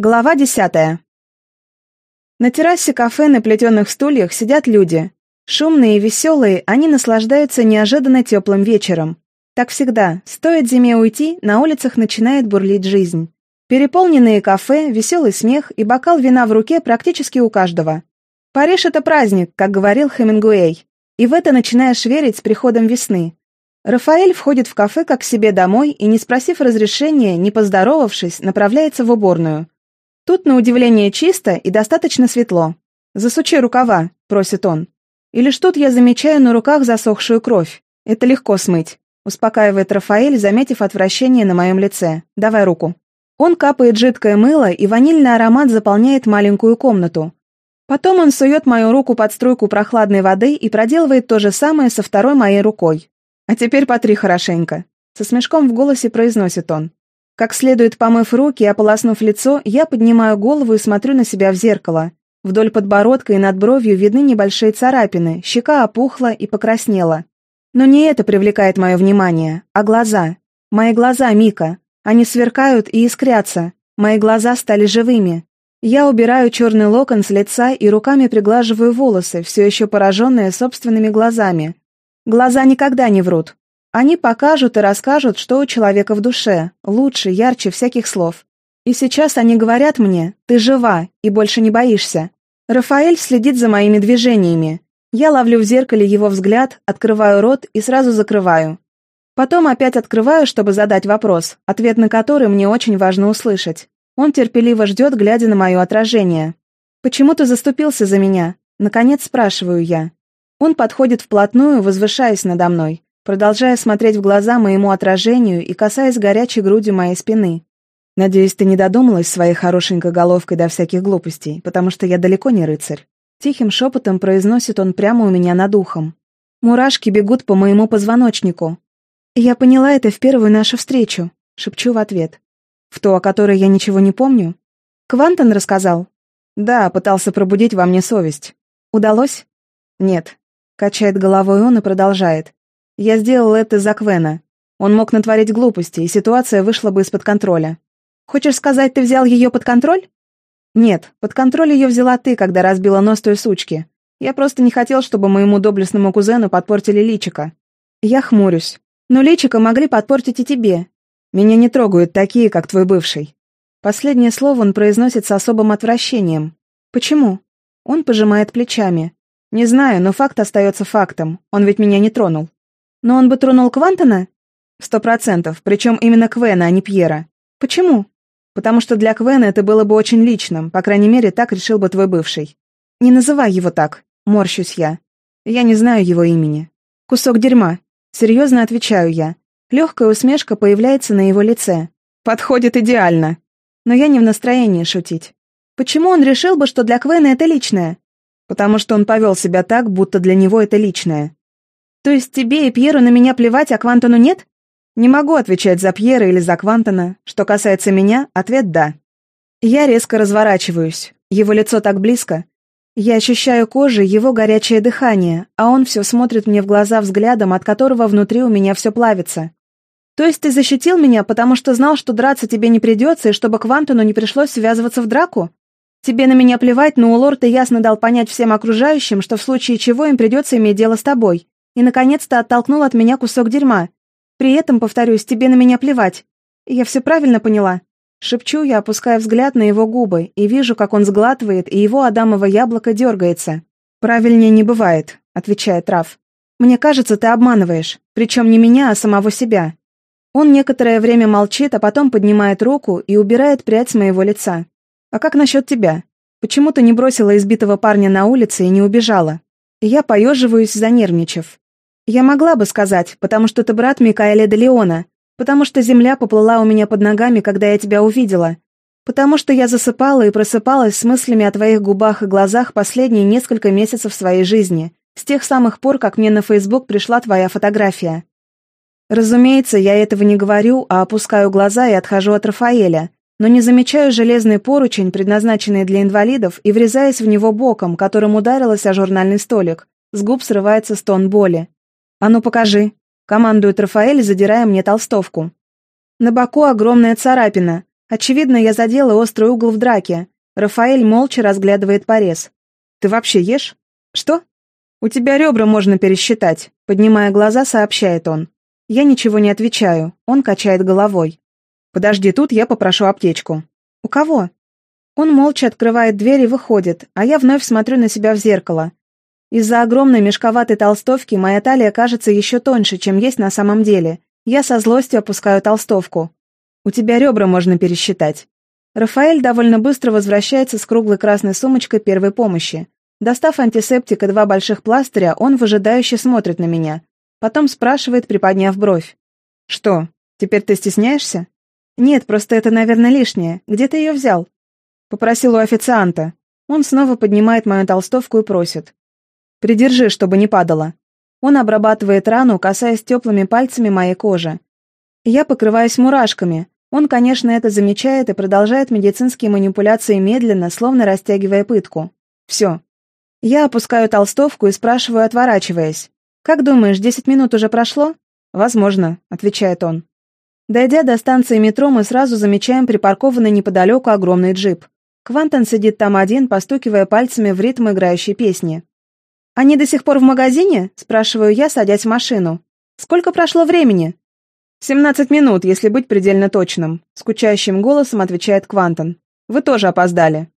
Глава десятая. На террасе кафе на плетеных стульях сидят люди. Шумные и веселые, они наслаждаются неожиданно теплым вечером. Так всегда, стоит зиме уйти, на улицах начинает бурлить жизнь. Переполненные кафе, веселый смех и бокал вина в руке практически у каждого. Париж — это праздник, как говорил Хемингуэй. И в это начинаешь верить с приходом весны. Рафаэль входит в кафе как к себе домой и, не спросив разрешения, не поздоровавшись, направляется в уборную. Тут, на удивление, чисто и достаточно светло. «Засучи рукава», — просит он. И лишь тут я замечаю на руках засохшую кровь. Это легко смыть. Успокаивает Рафаэль, заметив отвращение на моем лице. «Давай руку». Он капает жидкое мыло, и ванильный аромат заполняет маленькую комнату. Потом он сует мою руку под струйку прохладной воды и проделывает то же самое со второй моей рукой. «А теперь потри хорошенько», — со смешком в голосе произносит он. Как следует помыв руки и ополоснув лицо, я поднимаю голову и смотрю на себя в зеркало. Вдоль подбородка и над бровью видны небольшие царапины, щека опухла и покраснела. Но не это привлекает мое внимание, а глаза. Мои глаза, Мика. Они сверкают и искрятся. Мои глаза стали живыми. Я убираю черный локон с лица и руками приглаживаю волосы, все еще пораженные собственными глазами. Глаза никогда не врут. Они покажут и расскажут, что у человека в душе, лучше, ярче всяких слов. И сейчас они говорят мне, ты жива и больше не боишься. Рафаэль следит за моими движениями. Я ловлю в зеркале его взгляд, открываю рот и сразу закрываю. Потом опять открываю, чтобы задать вопрос, ответ на который мне очень важно услышать. Он терпеливо ждет, глядя на мое отражение. «Почему ты заступился за меня?» Наконец спрашиваю я. Он подходит вплотную, возвышаясь надо мной продолжая смотреть в глаза моему отражению и касаясь горячей грудью моей спины. «Надеюсь, ты не додумалась своей хорошенькой головкой до всяких глупостей, потому что я далеко не рыцарь». Тихим шепотом произносит он прямо у меня над ухом. Мурашки бегут по моему позвоночнику. «Я поняла это в первую нашу встречу», — шепчу в ответ. «В ту, о которой я ничего не помню?» «Квантон рассказал?» «Да, пытался пробудить во мне совесть». «Удалось?» «Нет», — качает головой он и продолжает. Я сделал это за Квена. Он мог натворить глупости, и ситуация вышла бы из-под контроля. Хочешь сказать, ты взял ее под контроль? Нет, под контроль ее взяла ты, когда разбила нос той сучки. Я просто не хотел, чтобы моему доблестному кузену подпортили личика. Я хмурюсь. Но личика могли подпортить и тебе. Меня не трогают такие, как твой бывший. Последнее слово он произносит с особым отвращением. Почему? Он пожимает плечами. Не знаю, но факт остается фактом. Он ведь меня не тронул. Но он бы тронул Квантона? Сто процентов, причем именно Квена, а не Пьера. Почему? Потому что для Квена это было бы очень личным, по крайней мере, так решил бы твой бывший. Не называй его так, морщусь я. Я не знаю его имени. Кусок дерьма. Серьезно отвечаю я. Легкая усмешка появляется на его лице. Подходит идеально. Но я не в настроении шутить. Почему он решил бы, что для Квена это личное? Потому что он повел себя так, будто для него это личное. То есть тебе и Пьеру на меня плевать, а Квантону нет? Не могу отвечать за Пьера или за Квантона. Что касается меня, ответ «да». Я резко разворачиваюсь. Его лицо так близко. Я ощущаю кожей его горячее дыхание, а он все смотрит мне в глаза взглядом, от которого внутри у меня все плавится. То есть ты защитил меня, потому что знал, что драться тебе не придется, и чтобы Квантону не пришлось связываться в драку? Тебе на меня плевать, но у лорда ясно дал понять всем окружающим, что в случае чего им придется иметь дело с тобой и, наконец-то, оттолкнул от меня кусок дерьма. При этом, повторюсь, тебе на меня плевать. Я все правильно поняла?» Шепчу я, опуская взгляд на его губы, и вижу, как он сглатывает, и его адамово яблоко дергается. «Правильнее не бывает», — отвечает Раф. «Мне кажется, ты обманываешь, причем не меня, а самого себя». Он некоторое время молчит, а потом поднимает руку и убирает прядь с моего лица. «А как насчет тебя? Почему ты не бросила избитого парня на улице и не убежала?» Я поеживаюсь, занервничав. Я могла бы сказать, потому что ты брат Микаэля де Леона, потому что земля поплыла у меня под ногами, когда я тебя увидела, потому что я засыпала и просыпалась с мыслями о твоих губах и глазах последние несколько месяцев своей жизни, с тех самых пор, как мне на Фейсбук пришла твоя фотография. Разумеется, я этого не говорю, а опускаю глаза и отхожу от Рафаэля, но не замечаю железный поручень, предназначенный для инвалидов, и врезаясь в него боком, которым ударилась о журнальный столик. С губ срывается стон боли. «А ну покажи!» — командует Рафаэль, задирая мне толстовку. На боку огромная царапина. Очевидно, я задела острый угол в драке. Рафаэль молча разглядывает порез. «Ты вообще ешь?» «Что?» «У тебя ребра можно пересчитать», — поднимая глаза, сообщает он. Я ничего не отвечаю, он качает головой. «Подожди тут, я попрошу аптечку». «У кого?» Он молча открывает дверь и выходит, а я вновь смотрю на себя в зеркало. Из-за огромной мешковатой толстовки моя талия кажется еще тоньше, чем есть на самом деле. Я со злостью опускаю толстовку. У тебя ребра можно пересчитать. Рафаэль довольно быстро возвращается с круглой красной сумочкой первой помощи. Достав антисептик и два больших пластыря, он выжидающе смотрит на меня. Потом спрашивает, приподняв бровь. «Что, теперь ты стесняешься?» «Нет, просто это, наверное, лишнее. Где ты ее взял?» Попросил у официанта. Он снова поднимает мою толстовку и просит. «Придержи, чтобы не падало». Он обрабатывает рану, касаясь теплыми пальцами моей кожи. Я покрываюсь мурашками, он, конечно, это замечает и продолжает медицинские манипуляции медленно, словно растягивая пытку. Все. Я опускаю толстовку и спрашиваю, отворачиваясь. «Как думаешь, десять минут уже прошло?» «Возможно», — отвечает он. Дойдя до станции метро, мы сразу замечаем припаркованный неподалеку огромный джип. Квантон сидит там один, постукивая пальцами в ритм играющей песни. «Они до сих пор в магазине?» — спрашиваю я, садясь в машину. «Сколько прошло времени?» «Семнадцать минут, если быть предельно точным», — скучающим голосом отвечает Квантон. «Вы тоже опоздали».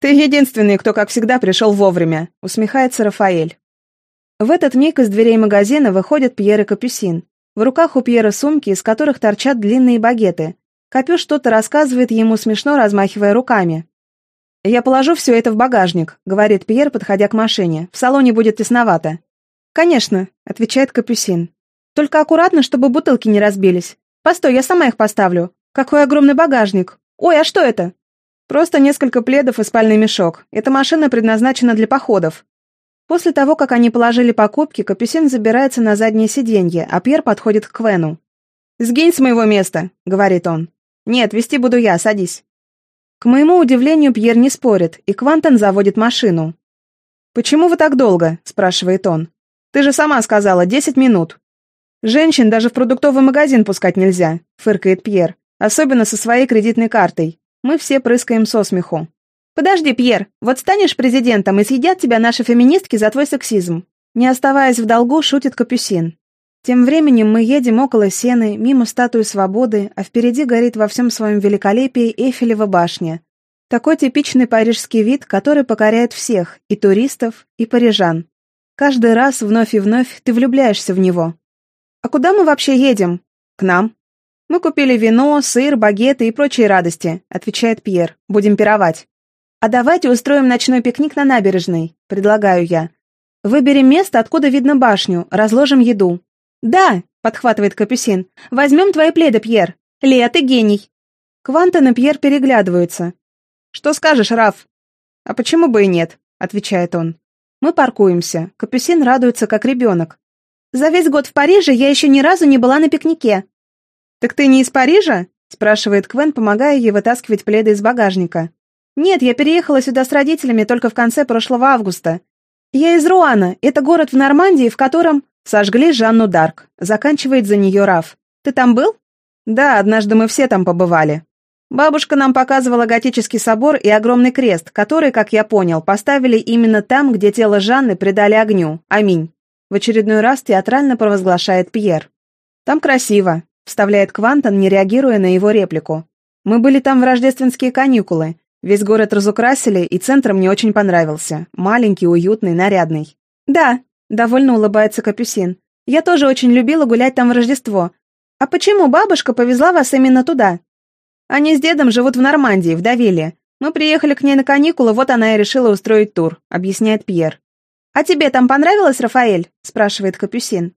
«Ты единственный, кто, как всегда, пришел вовремя», — усмехается Рафаэль. В этот миг из дверей магазина выходят Пьер и Капюсин. В руках у Пьера сумки, из которых торчат длинные багеты. Капю что-то рассказывает ему, смешно размахивая руками. «Я положу все это в багажник», — говорит Пьер, подходя к машине. «В салоне будет тесновато». «Конечно», — отвечает Капюсин. Только аккуратно, чтобы бутылки не разбились. Постой, я сама их поставлю. Какой огромный багажник. Ой, а что это? Просто несколько пледов и спальный мешок. Эта машина предназначена для походов. После того, как они положили покупки, Капюсин забирается на заднее сиденье, а Пьер подходит к Квену. «Сгинь с моего места», — говорит он. «Нет, вести буду я, садись». К моему удивлению, Пьер не спорит, и Квантон заводит машину. «Почему вы так долго?» — спрашивает он. «Ты же сама сказала, десять минут». «Женщин даже в продуктовый магазин пускать нельзя», — фыркает Пьер. «Особенно со своей кредитной картой. Мы все прыскаем со смеху». «Подожди, Пьер, вот станешь президентом, и съедят тебя наши феминистки за твой сексизм». Не оставаясь в долгу, шутит Капюсин. Тем временем мы едем около Сены, мимо статуи Свободы, а впереди горит во всем своем великолепии Эйфелева башня. Такой типичный парижский вид, который покоряет всех, и туристов, и парижан. Каждый раз вновь и вновь ты влюбляешься в него. «А куда мы вообще едем?» «К нам». «Мы купили вино, сыр, багеты и прочие радости», — отвечает Пьер. «Будем пировать». «А давайте устроим ночной пикник на набережной», — предлагаю я. «Выберем место, откуда видно башню, разложим еду». «Да», — подхватывает Капюсин. «Возьмем твои пледы, Пьер. Лея, ты гений». Квантон и Пьер переглядываются. «Что скажешь, Раф?» «А почему бы и нет?» — отвечает он. Мы паркуемся. Капюсин радуется, как ребенок. За весь год в Париже я еще ни разу не была на пикнике». «Так ты не из Парижа?» — спрашивает Квен, помогая ей вытаскивать пледы из багажника. «Нет, я переехала сюда с родителями только в конце прошлого августа. Я из Руана, это город в Нормандии, в котором...» «Сожгли Жанну Дарк», — заканчивает за нее Раф. «Ты там был?» «Да, однажды мы все там побывали. Бабушка нам показывала готический собор и огромный крест, который, как я понял, поставили именно там, где тело Жанны предали огню. Аминь». В очередной раз театрально провозглашает Пьер. «Там красиво», — вставляет Квантон, не реагируя на его реплику. «Мы были там в рождественские каникулы. Весь город разукрасили, и центр мне очень понравился. Маленький, уютный, нарядный». «Да», — довольно улыбается Капюсин. «Я тоже очень любила гулять там в Рождество. А почему бабушка повезла вас именно туда?» «Они с дедом живут в Нормандии, в Давиле. Мы приехали к ней на каникулы, вот она и решила устроить тур», — объясняет Пьер. «А тебе там понравилось, Рафаэль?» — спрашивает Капюсин.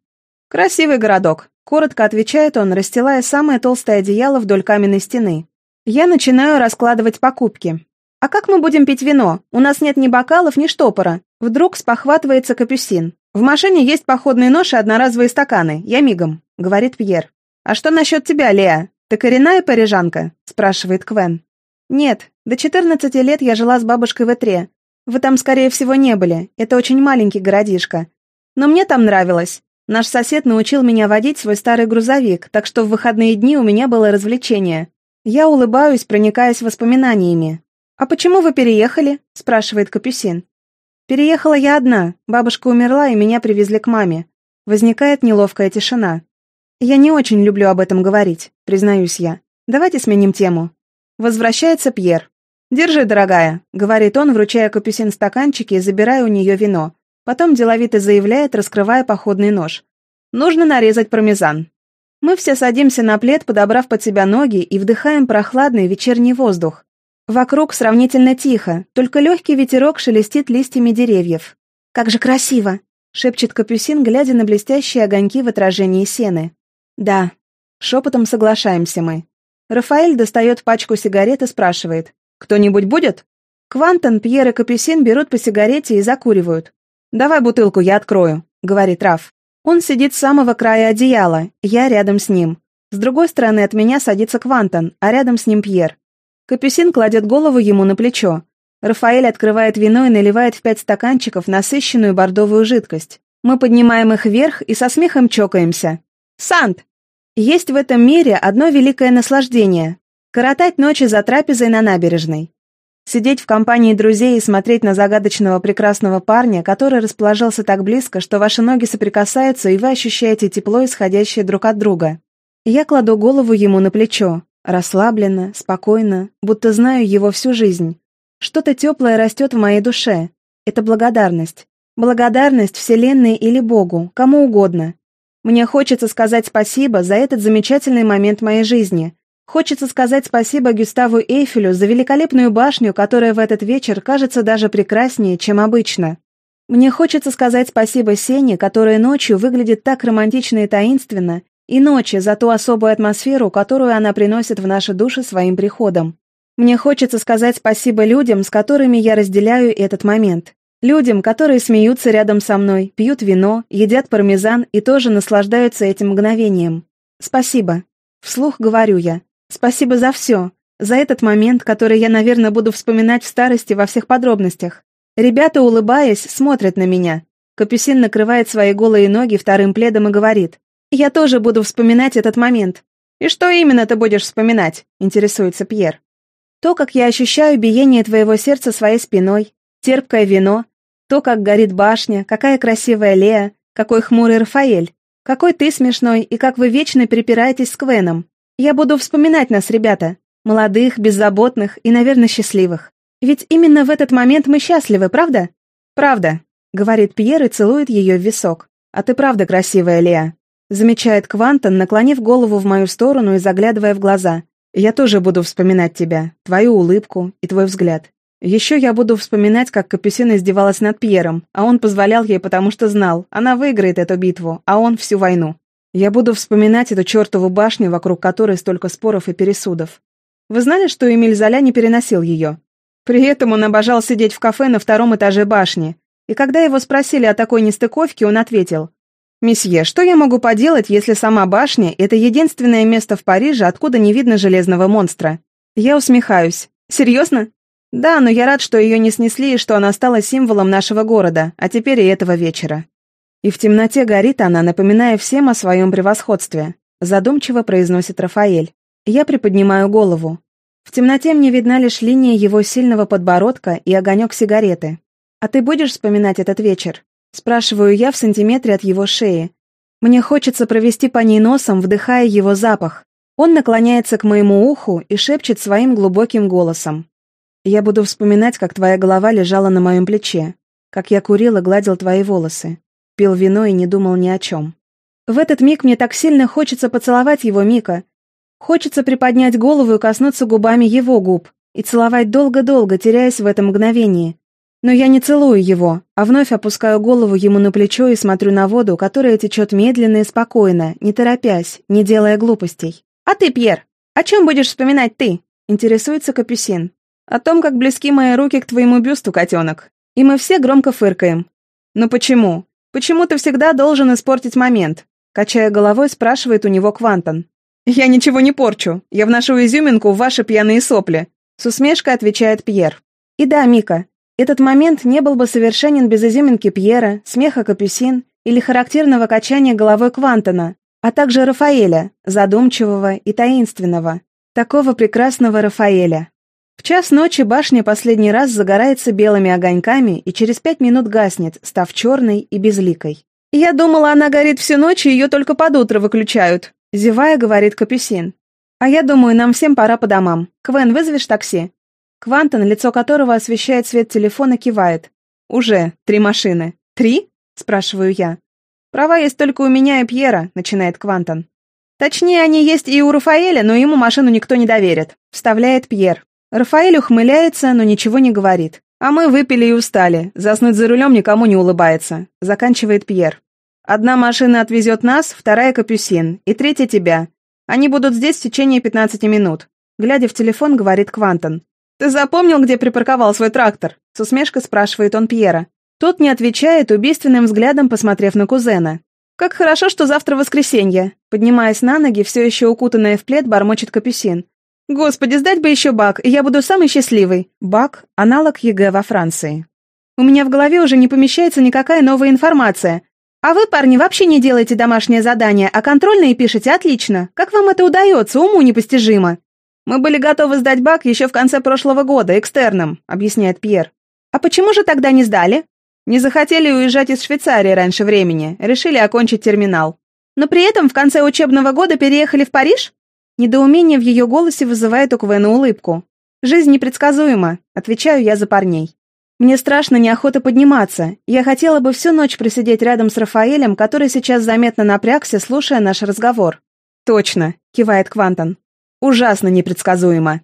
«Красивый городок», — коротко отвечает он, расстилая самое толстое одеяло вдоль каменной стены. Я начинаю раскладывать покупки. «А как мы будем пить вино? У нас нет ни бокалов, ни штопора». Вдруг спохватывается Капюсин. «В машине есть походный нож и одноразовые стаканы. Я мигом», — говорит Пьер. «А что насчет тебя, Леа? Ты коренная парижанка?» — спрашивает Квен. «Нет, до 14 лет я жила с бабушкой в Этре. Вы там, скорее всего, не были. Это очень маленький городишко. Но мне там нравилось. Наш сосед научил меня водить свой старый грузовик, так что в выходные дни у меня было развлечение. Я улыбаюсь, проникаясь воспоминаниями. «А почему вы переехали?» – спрашивает Капюсин. «Переехала я одна, бабушка умерла, и меня привезли к маме. Возникает неловкая тишина. Я не очень люблю об этом говорить, признаюсь я. Давайте сменим тему. Возвращается Пьер. «Держи, дорогая», — говорит он, вручая Капюсин стаканчики и забирая у нее вино. Потом деловито заявляет, раскрывая походный нож. «Нужно нарезать пармезан». Мы все садимся на плед, подобрав под себя ноги, и вдыхаем прохладный вечерний воздух. Вокруг сравнительно тихо, только легкий ветерок шелестит листьями деревьев. «Как же красиво!» — шепчет Капюсин, глядя на блестящие огоньки в отражении сены. «Да». Шепотом соглашаемся мы. Рафаэль достает пачку сигарет и спрашивает. «Кто-нибудь будет?» Квантон, Пьер и Капюсин берут по сигарете и закуривают. «Давай бутылку, я открою», — говорит Раф. Он сидит с самого края одеяла, я рядом с ним. С другой стороны от меня садится Квантон, а рядом с ним Пьер. Капюсин кладет голову ему на плечо. Рафаэль открывает вино и наливает в пять стаканчиков насыщенную бордовую жидкость. Мы поднимаем их вверх и со смехом чокаемся. «Сант!» Есть в этом мире одно великое наслаждение – коротать ночи за трапезой на набережной. Сидеть в компании друзей и смотреть на загадочного прекрасного парня, который расположился так близко, что ваши ноги соприкасаются, и вы ощущаете тепло, исходящее друг от друга. Я кладу голову ему на плечо. Расслабленно, спокойно, будто знаю его всю жизнь. Что-то теплое растет в моей душе. Это благодарность. Благодарность Вселенной или Богу, кому угодно. Мне хочется сказать спасибо за этот замечательный момент моей жизни. Хочется сказать спасибо Гюставу Эйфелю за великолепную башню, которая в этот вечер кажется даже прекраснее, чем обычно. Мне хочется сказать спасибо Сене, которая ночью выглядит так романтично и таинственно, и ночи за ту особую атмосферу, которую она приносит в наши души своим приходом. Мне хочется сказать спасибо людям, с которыми я разделяю этот момент. Людям, которые смеются рядом со мной, пьют вино, едят пармезан и тоже наслаждаются этим мгновением. Спасибо. Вслух говорю я. Спасибо за все. За этот момент, который я, наверное, буду вспоминать в старости во всех подробностях. Ребята, улыбаясь, смотрят на меня. Капюсин накрывает свои голые ноги вторым пледом и говорит. Я тоже буду вспоминать этот момент. И что именно ты будешь вспоминать? Интересуется Пьер. То, как я ощущаю биение твоего сердца своей спиной, терпкое вино, то, как горит башня, какая красивая Лея, какой хмурый Рафаэль, какой ты смешной и как вы вечно перепираетесь с Квеном. Я буду вспоминать нас, ребята, молодых, беззаботных и, наверное, счастливых. Ведь именно в этот момент мы счастливы, правда? Правда, говорит Пьер и целует ее в висок. А ты правда красивая, Лея. Замечает Квантон, наклонив голову в мою сторону и заглядывая в глаза. «Я тоже буду вспоминать тебя, твою улыбку и твой взгляд. Еще я буду вспоминать, как Капюсин издевалась над Пьером, а он позволял ей, потому что знал, она выиграет эту битву, а он всю войну. Я буду вспоминать эту чертову башню, вокруг которой столько споров и пересудов. Вы знали, что Эмиль Золя не переносил ее? При этом он обожал сидеть в кафе на втором этаже башни. И когда его спросили о такой нестыковке, он ответил, «Месье, что я могу поделать, если сама башня — это единственное место в Париже, откуда не видно железного монстра?» Я усмехаюсь. «Серьезно?» «Да, но я рад, что ее не снесли и что она стала символом нашего города, а теперь и этого вечера». И в темноте горит она, напоминая всем о своем превосходстве. Задумчиво произносит Рафаэль. Я приподнимаю голову. В темноте мне видна лишь линия его сильного подбородка и огонек сигареты. «А ты будешь вспоминать этот вечер?» Спрашиваю я в сантиметре от его шеи. Мне хочется провести по ней носом, вдыхая его запах. Он наклоняется к моему уху и шепчет своим глубоким голосом. «Я буду вспоминать, как твоя голова лежала на моем плече, как я курил и гладил твои волосы, пил вино и не думал ни о чем. В этот миг мне так сильно хочется поцеловать его Мика. Хочется приподнять голову и коснуться губами его губ, и целовать долго-долго, теряясь в этом мгновении, но я не целую его, а вновь опускаю голову ему на плечо и смотрю на воду, которая течет медленно и спокойно, не торопясь, не делая глупостей. «А ты, Пьер, о чем будешь вспоминать ты?» — интересуется Капюсин. «О том, как близки мои руки к твоему бюсту, котенок. И мы все громко фыркаем. Но почему? Почему ты всегда должен испортить момент?» Качая головой, спрашивает у него Квантон. «Я ничего не порчу. Я вношу изюминку в ваши пьяные сопли», — с усмешкой отвечает Пьер. «И да, Мика, этот момент не был бы совершенен без изюминки Пьера, смеха Капюсин или характерного качания головой Квантона, а также Рафаэля, задумчивого и таинственного. Такого прекрасного Рафаэля. В час ночи башня последний раз загорается белыми огоньками и через пять минут гаснет, став черной и безликой. «Я думала, она горит всю ночь, и ее только под утро выключают», — зевая, говорит Капюсин. «А я думаю, нам всем пора по домам. Квен, вызовешь такси?» Квантон, лицо которого освещает свет телефона, кивает. «Уже. Три машины». «Три?» — спрашиваю я. «Права есть только у меня и Пьера», — начинает Квантон. «Точнее, они есть и у Рафаэля, но ему машину никто не доверит», — вставляет Пьер. Рафаэль ухмыляется, но ничего не говорит. «А мы выпили и устали. Заснуть за рулем никому не улыбается», — заканчивает Пьер. «Одна машина отвезет нас, вторая — Капюсин, и третья — тебя. Они будут здесь в течение 15 минут». Глядя в телефон, говорит Квантон. «Ты запомнил, где припарковал свой трактор?» С усмешкой спрашивает он Пьера. Тот не отвечает, убийственным взглядом посмотрев на кузена. «Как хорошо, что завтра воскресенье!» Поднимаясь на ноги, все еще укутанная в плед, бормочет Капюсин. «Господи, сдать бы еще бак, и я буду самый счастливый!» Бак – аналог ЕГЭ во Франции. «У меня в голове уже не помещается никакая новая информация. А вы, парни, вообще не делаете домашнее задание, а контрольные пишете отлично. Как вам это удается? Уму непостижимо!» «Мы были готовы сдать бак еще в конце прошлого года, экстерном», — объясняет Пьер. «А почему же тогда не сдали?» Не захотели уезжать из Швейцарии раньше времени, решили окончить терминал. Но при этом в конце учебного года переехали в Париж? Недоумение в ее голосе вызывает у Квена улыбку. «Жизнь непредсказуема», — отвечаю я за парней. Мне страшно неохота подниматься. Я хотела бы всю ночь просидеть рядом с Рафаэлем, который сейчас заметно напрягся, слушая наш разговор. «Точно», — кивает Квантон. «Ужасно непредсказуемо».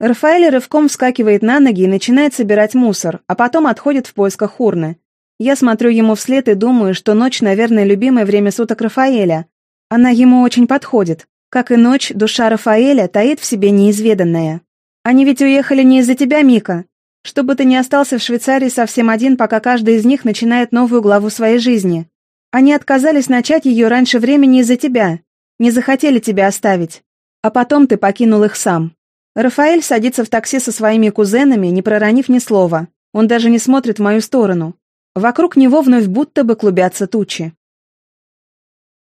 Рафаэль рывком вскакивает на ноги и начинает собирать мусор, а потом отходит в поисках урны. Я смотрю ему вслед и думаю, что ночь, наверное, любимое время суток Рафаэля. Она ему очень подходит. Как и ночь, душа Рафаэля таит в себе неизведанное. Они ведь уехали не из-за тебя, Мика. Чтобы ты не остался в Швейцарии совсем один, пока каждый из них начинает новую главу своей жизни. Они отказались начать ее раньше времени из-за тебя. Не захотели тебя оставить. А потом ты покинул их сам. Рафаэль садится в такси со своими кузенами, не проронив ни слова. Он даже не смотрит в мою сторону. Вокруг него вновь будто бы клубятся тучи.